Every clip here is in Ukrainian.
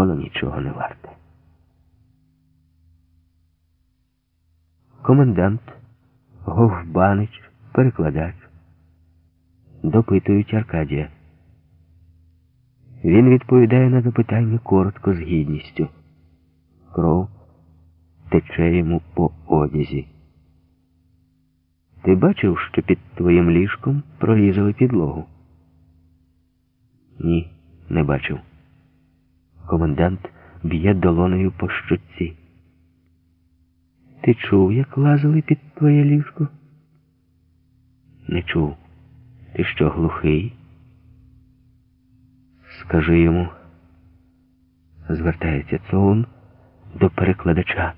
воно нічого не варте. Комендант, Говбанич, перекладач. Допитують Аркадія. Він відповідає на запитання коротко з гідністю. Кров тече йому по одязі. Ти бачив, що під твоїм ліжком прорізали підлогу? Ні, не бачив. Комендант б'є долоною по щоці. Ти чув, як лазили під твоє ліжко? Не чув. Ти що, глухий? Скажи йому, звертається Цоун до перекладача,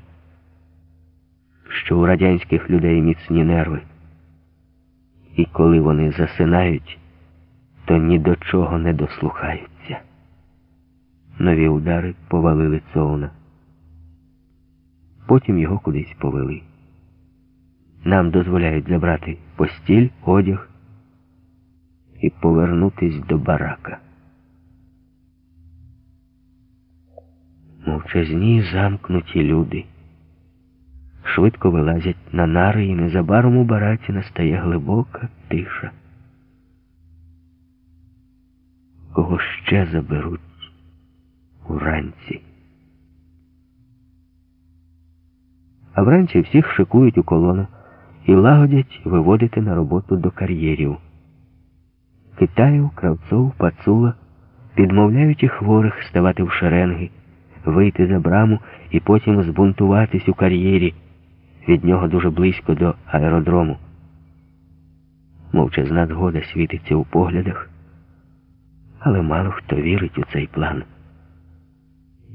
що у радянських людей міцні нерви. І коли вони засинають, то ні до чого не дослухаються. Нові удари повалили Цоуна. Потім його кудись повели. Нам дозволяють забрати постіль, одяг і повернутись до барака. Мовчазні замкнуті люди швидко вилазять на нари, і незабаром у бараці настає глибока тиша. Кого ще заберуть уранці? А вранці всіх шикують у колону і лагодять виводити на роботу до кар'єрів. Китаїв, кравцов, пацула підмовляють і хворих ставати в шеренги, вийти за браму і потім збунтуватись у кар'єрі. Від нього дуже близько до аеродрому. Мовчазна згода світиться у поглядах, але мало хто вірить у цей план.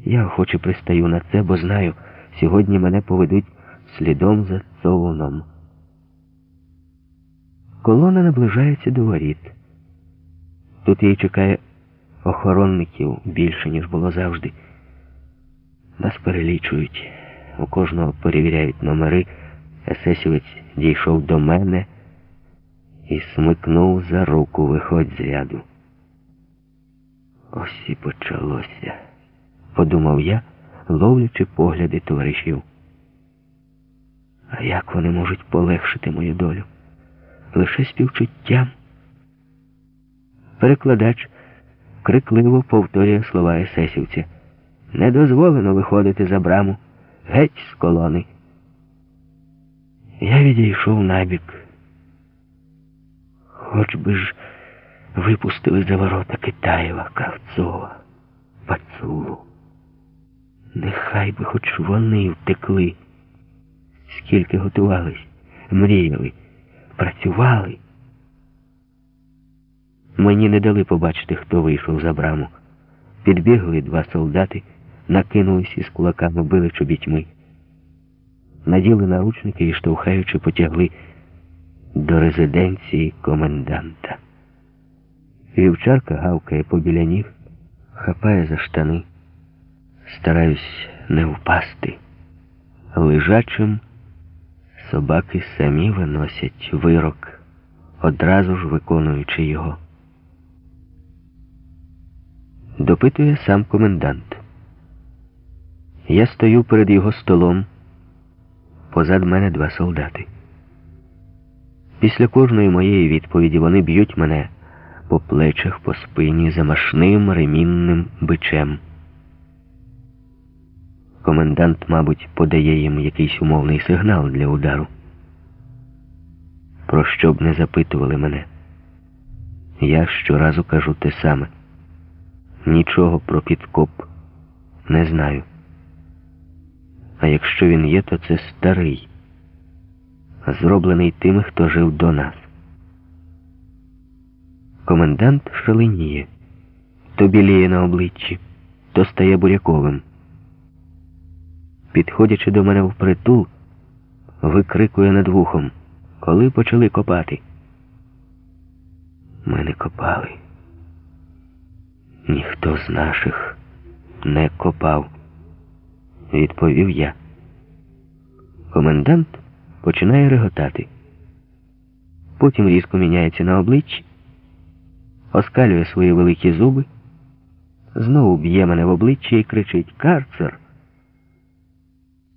Я охоче пристаю на це, бо знаю, сьогодні мене поведуть слідом за цовуном. Колона наближається до воріт. Тут її чекає охоронників більше, ніж було завжди. Нас перелічують. У кожного перевіряють номери. Есесівець дійшов до мене і смикнув за руку виходь з ряду. Ось і почалося, подумав я, ловлячи погляди товаришів. А як вони можуть полегшити мою долю? Лише співчуттям. Перекладач крикливо повторює слова есесівця. Не дозволено виходити за браму геть з колони. Я відійшов набік. Хоч би ж випустили за ворота Китаєва, Кравцова, Пацулу. Нехай би хоч вони втекли, скільки готувались, мріяли, працювали. Мені не дали побачити, хто вийшов за браму. Підбігли два солдати накинулись із кулаками, били чобітьми, наділи наручники і, штовхаючи, потягли до резиденції коменданта. Вівчарка гавкає побіля ніг, хапає за штани. Стараюсь не впасти. Лежачим собаки самі виносять вирок, одразу ж виконуючи його. Допитує сам комендант. Я стою перед його столом. Позад мене два солдати. Після кожної моєї відповіді вони б'ють мене по плечах, по спині замашним ремінним бичем. Комендант, мабуть, подає їм якийсь умовний сигнал для удару. Про що б не запитували мене. Я щоразу кажу те саме. Нічого про підкоп не знаю. А якщо він є, то це старий, зроблений тими, хто жив до нас. Комендант шаленіє, то біліє на обличчі, то стає буряковим. Підходячи до мене впритул, викрикує над вухом, коли почали копати. Ми не копали. Ніхто з наших не копав відповів я. Комендант починає реготати. Потім різко міняється на обличчі, оскалює свої великі зуби, знову б'є мене в обличчя і кричить Карцер.